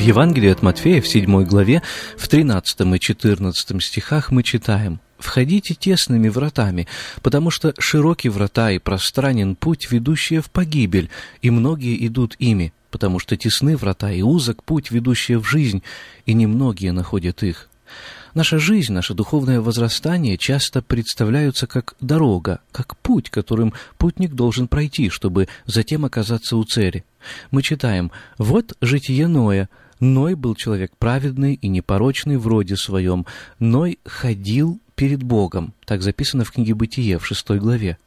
Евангелии от Матфея в 7 главе, в 13 и 14 стихах мы читаем «Входите тесными вратами, потому что широки врата и пространен путь, ведущий в погибель, и многие идут ими, потому что тесны врата и узок путь, ведущий в жизнь, и немногие находят их». Наша жизнь, наше духовное возрастание часто представляются как дорога, как путь, которым путник должен пройти, чтобы затем оказаться у цели. Мы читаем «Вот житие Ноя, Ной был человек праведный и непорочный в роде своем. Ной ходил перед Богом. Так записано в книге «Бытие» в шестой главе.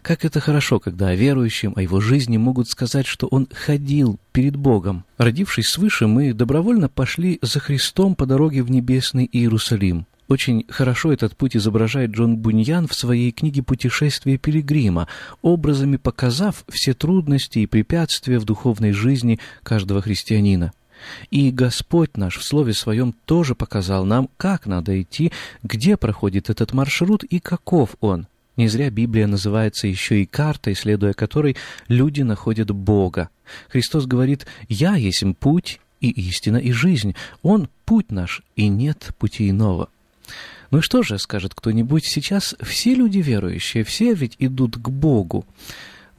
Как это хорошо, когда о верующем, о его жизни могут сказать, что он ходил перед Богом. Родившись свыше, мы добровольно пошли за Христом по дороге в небесный Иерусалим. Очень хорошо этот путь изображает Джон Буньян в своей книге «Путешествие пилигрима», образами показав все трудности и препятствия в духовной жизни каждого христианина. И Господь наш в Слове Своем тоже показал нам, как надо идти, где проходит этот маршрут и каков он. Не зря Библия называется еще и картой, следуя которой люди находят Бога. Христос говорит «Я есть путь и истина и жизнь. Он — путь наш, и нет пути иного». Ну и что же, скажет кто-нибудь, сейчас все люди верующие, все ведь идут к Богу.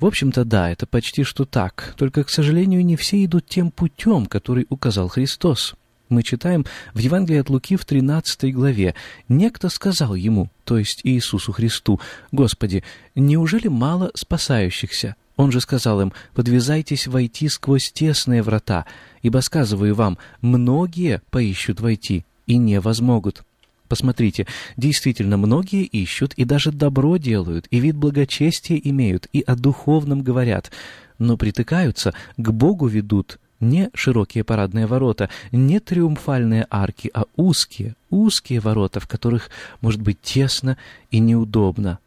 В общем-то, да, это почти что так, только, к сожалению, не все идут тем путем, который указал Христос. Мы читаем в Евангелии от Луки в 13 главе. «Некто сказал ему, то есть Иисусу Христу, «Господи, неужели мало спасающихся?» Он же сказал им, «Подвязайтесь войти сквозь тесные врата, ибо, сказываю вам, многие поищут войти и не возмогут». Посмотрите, действительно, многие ищут и даже добро делают, и вид благочестия имеют, и о духовном говорят, но притыкаются, к Богу ведут не широкие парадные ворота, не триумфальные арки, а узкие, узкие ворота, в которых может быть тесно и неудобно.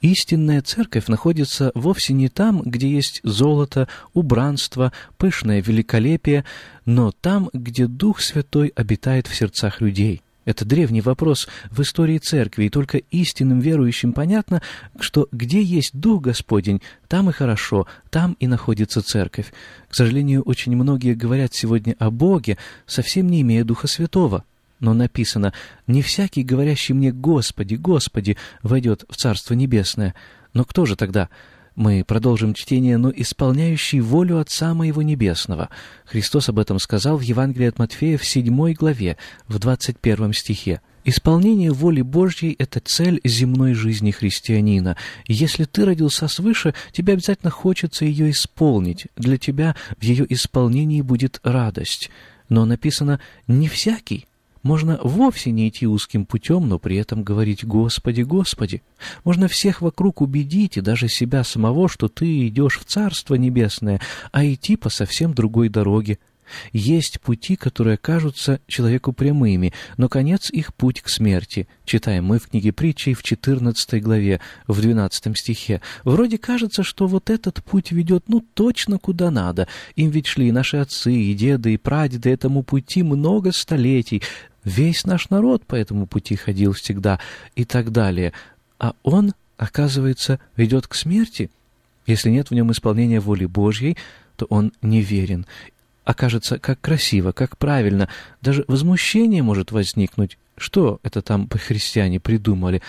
Истинная церковь находится вовсе не там, где есть золото, убранство, пышное великолепие, но там, где Дух Святой обитает в сердцах людей. Это древний вопрос в истории церкви, и только истинным верующим понятно, что где есть Дух Господень, там и хорошо, там и находится церковь. К сожалению, очень многие говорят сегодня о Боге, совсем не имея Духа Святого. Но написано «Не всякий, говорящий мне «Господи, Господи», войдет в Царство Небесное». Но кто же тогда? Мы продолжим чтение, но исполняющий волю Отца Моего Небесного. Христос об этом сказал в Евангелии от Матфея в 7 главе, в 21 стихе. Исполнение воли Божьей — это цель земной жизни христианина. если ты родился свыше, тебе обязательно хочется ее исполнить. Для тебя в ее исполнении будет радость. Но написано «не всякий». Можно вовсе не идти узким путем, но при этом говорить «Господи, Господи». Можно всех вокруг убедить, и даже себя самого, что ты идешь в Царство Небесное, а идти по совсем другой дороге. Есть пути, которые кажутся человеку прямыми, но конец их путь к смерти. Читаем мы в книге притчей в 14 главе, в 12 стихе. Вроде кажется, что вот этот путь ведет ну точно куда надо. Им ведь шли наши отцы и деды и прадеды этому пути много столетий. Весь наш народ по этому пути ходил всегда и так далее. А он, оказывается, ведет к смерти. Если нет в нем исполнения воли Божьей, то он неверен. Окажется, как красиво, как правильно. Даже возмущение может возникнуть. Что это там по-христиане придумали?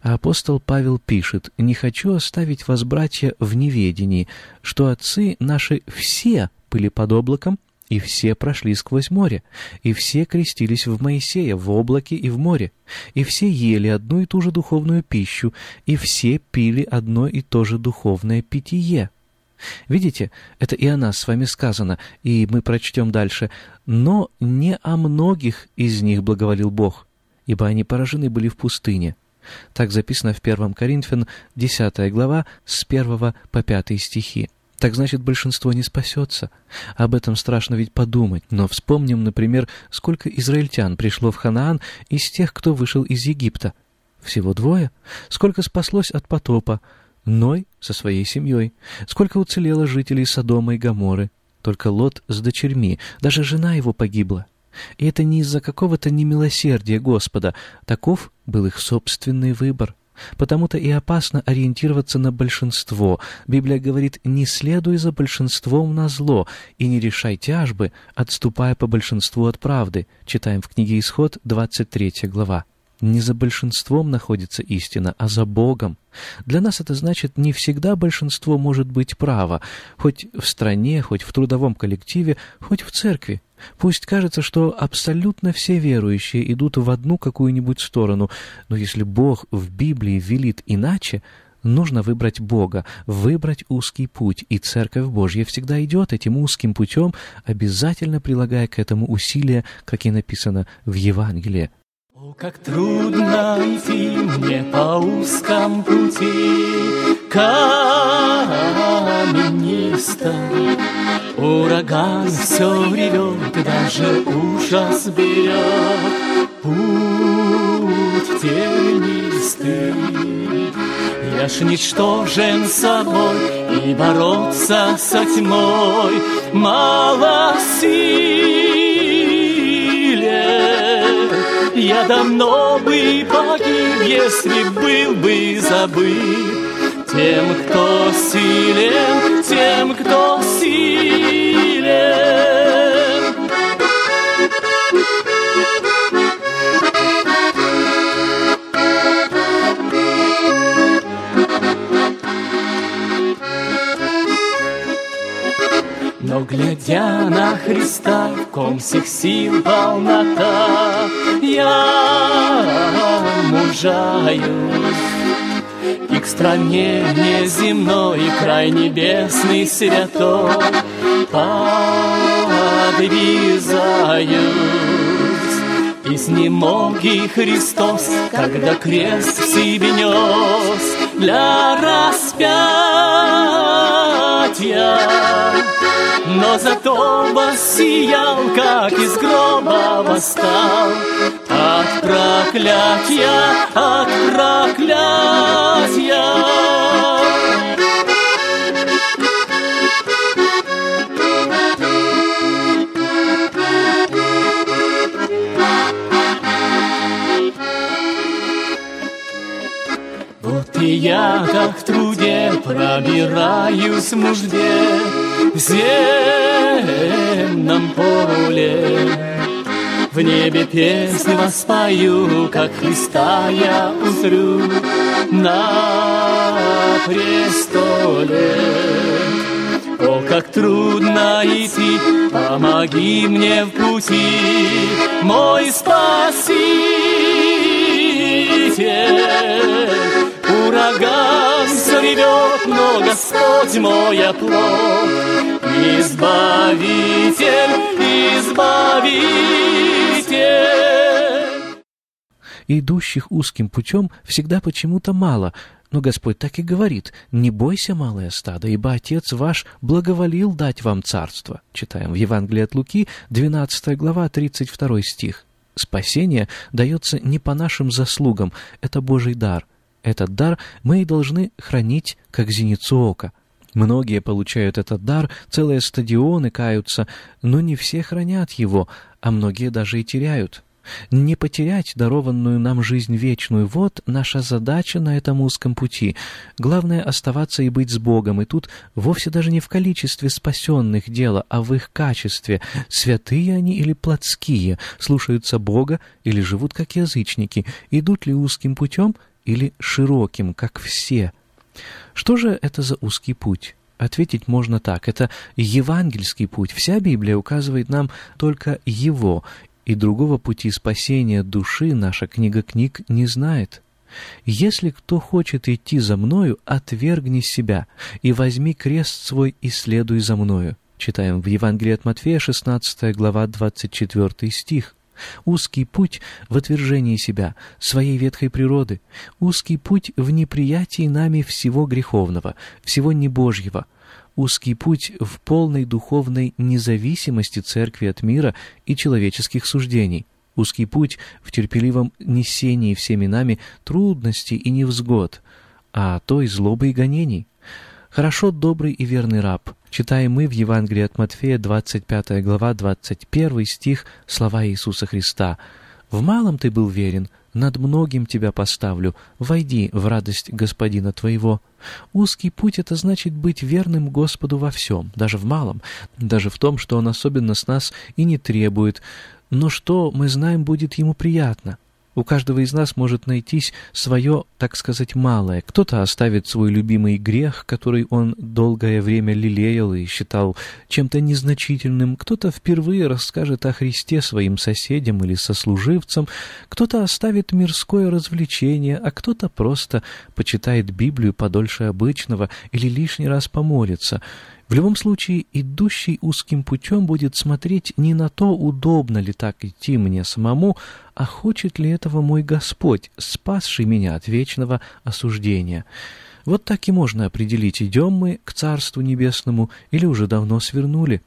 Апостол Павел пишет, «Не хочу оставить вас, братья, в неведении, что отцы наши все были под облаком, и все прошли сквозь море, и все крестились в Моисея в облаке и в море, и все ели одну и ту же духовную пищу, и все пили одно и то же духовное питье». Видите, это и о нас с вами сказано, и мы прочтем дальше. «Но не о многих из них благоволил Бог, ибо они поражены были в пустыне». Так записано в 1 Коринфян, 10 глава, с 1 по 5 стихи. Так значит, большинство не спасется. Об этом страшно ведь подумать. Но вспомним, например, сколько израильтян пришло в Ханаан из тех, кто вышел из Египта. Всего двое. Сколько спаслось от потопа. Ной со своей семьей. Сколько уцелело жителей Содома и Гоморы. Только Лот с дочерьми. Даже жена его погибла. И это не из-за какого-то немилосердия Господа. Таков был их собственный выбор. Потому-то и опасно ориентироваться на большинство. Библия говорит «не следуй за большинством на зло и не решай тяжбы, отступая по большинству от правды». Читаем в книге Исход, 23 глава. Не за большинством находится истина, а за Богом. Для нас это значит, не всегда большинство может быть право, хоть в стране, хоть в трудовом коллективе, хоть в церкви. Пусть кажется, что абсолютно все верующие идут в одну какую-нибудь сторону, но если Бог в Библии велит иначе, нужно выбрать Бога, выбрать узкий путь, и Церковь Божья всегда идет этим узким путем, обязательно прилагая к этому усилия, как и написано в Евангелии. О, как трудно идти мне по узкому пути, каменистом. Ураган все ревет, даже ужас берет путь тернистый. Я ж ничтожен собой, и бороться со тьмой мало силе. Я давно бы погиб, если был бы забыт тем, кто силен, тем, кто силен. Но глядя на Христа, в ком всех сил полнота, я мужаюсь к стране неземной, край небесный святой, подвизаюсь. Изнемоги Христос, когда крест в себе нес для распятия, но зато воссиял, как из гроба восстал от проклятия, от проклятия. Я, как в труде, пробираюсь в нужде в земном поле. В небе песни воспою, как Христа я узрю на престоле. О, как трудно идти, помоги мне в пути, мой Спаситель. Ураган заревет, но Господь мой оплот, Избавитель, Избавитель идущих узким путем всегда почему-то мало, но Господь так и говорит, «Не бойся, малое стадо, ибо Отец ваш благоволил дать вам царство». Читаем в Евангелии от Луки, 12 глава, 32 стих. Спасение дается не по нашим заслугам, это Божий дар. Этот дар мы и должны хранить, как зеницу ока. Многие получают этот дар, целые стадионы каются, но не все хранят его, а многие даже и теряют. Не потерять дарованную нам жизнь вечную — вот наша задача на этом узком пути. Главное — оставаться и быть с Богом, и тут вовсе даже не в количестве спасенных дело, а в их качестве. Святые они или плотские, слушаются Бога или живут как язычники, идут ли узким путем или широким, как все. Что же это за узкий путь? Ответить можно так. Это евангельский путь. Вся Библия указывает нам только его, и другого пути спасения души наша книга книг не знает. Если кто хочет идти за мною, отвергни себя и возьми крест свой и следуй за мною. Читаем в Евангелии от Матфея, 16 глава, 24 стих. Узкий путь в отвержении себя, своей ветхой природы, узкий путь в неприятии нами всего греховного, всего небожьего, узкий путь в полной духовной независимости церкви от мира и человеческих суждений, узкий путь в терпеливом несении всеми нами трудностей и невзгод, а то и злобы и гонений. Хорошо добрый и верный раб, читаем мы в Евангелии от Матфея, 25 глава, 21 стих, слова Иисуса Христа. «В малом ты был верен, над многим тебя поставлю, войди в радость Господина твоего». Узкий путь — это значит быть верным Господу во всем, даже в малом, даже в том, что Он особенно с нас и не требует, но что, мы знаем, будет Ему приятно. У каждого из нас может найтись свое, так сказать, малое. Кто-то оставит свой любимый грех, который он долгое время лелеял и считал чем-то незначительным. Кто-то впервые расскажет о Христе своим соседям или сослуживцам. Кто-то оставит мирское развлечение, а кто-то просто почитает Библию подольше обычного или лишний раз помолится. В любом случае, идущий узким путем будет смотреть не на то, удобно ли так идти мне самому, а хочет ли этого мой Господь, спасший меня от вечного осуждения. Вот так и можно определить, идем мы к Царству Небесному или уже давно свернули.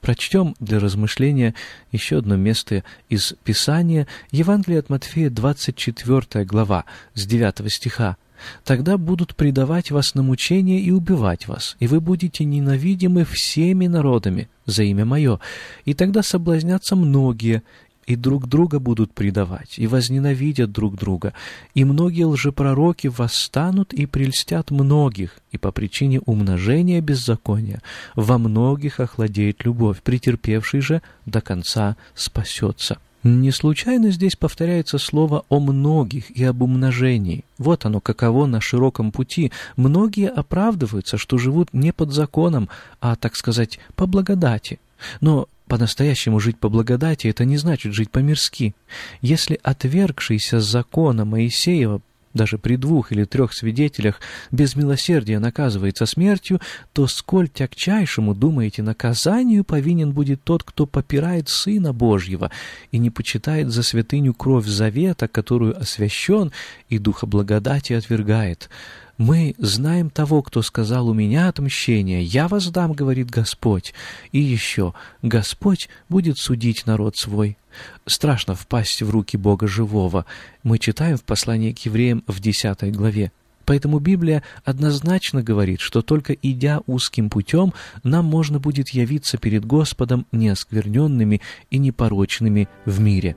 Прочтем для размышления еще одно место из Писания, Евангелие от Матфея, 24 глава, с 9 стиха. Тогда будут предавать вас на мучение и убивать вас, и вы будете ненавидимы всеми народами за имя Мое. И тогда соблазнятся многие, и друг друга будут предавать, и возненавидят друг друга, и многие лжепророки восстанут и прельстят многих, и по причине умножения беззакония во многих охладеет любовь, претерпевший же до конца спасется». Не случайно здесь повторяется слово о многих и об умножении. Вот оно каково на широком пути. Многие оправдываются, что живут не под законом, а, так сказать, по благодати. Но по-настоящему жить по благодати — это не значит жить по-мирски. Если отвергшийся закона Моисеева даже при двух или трех свидетелях без милосердия наказывается смертью, то сколь тягчайшему, думаете, наказанию повинен будет тот, кто попирает Сына Божьего и не почитает за святыню кровь завета, которую освящен и духа благодати отвергает. Мы знаем того, кто сказал, «У меня отмщение, я воздам, — говорит Господь». И еще, Господь будет судить народ свой. Страшно впасть в руки Бога живого. Мы читаем в послании к евреям в 10 главе. Поэтому Библия однозначно говорит, что только идя узким путем, нам можно будет явиться перед Господом неоскверненными и непорочными в мире.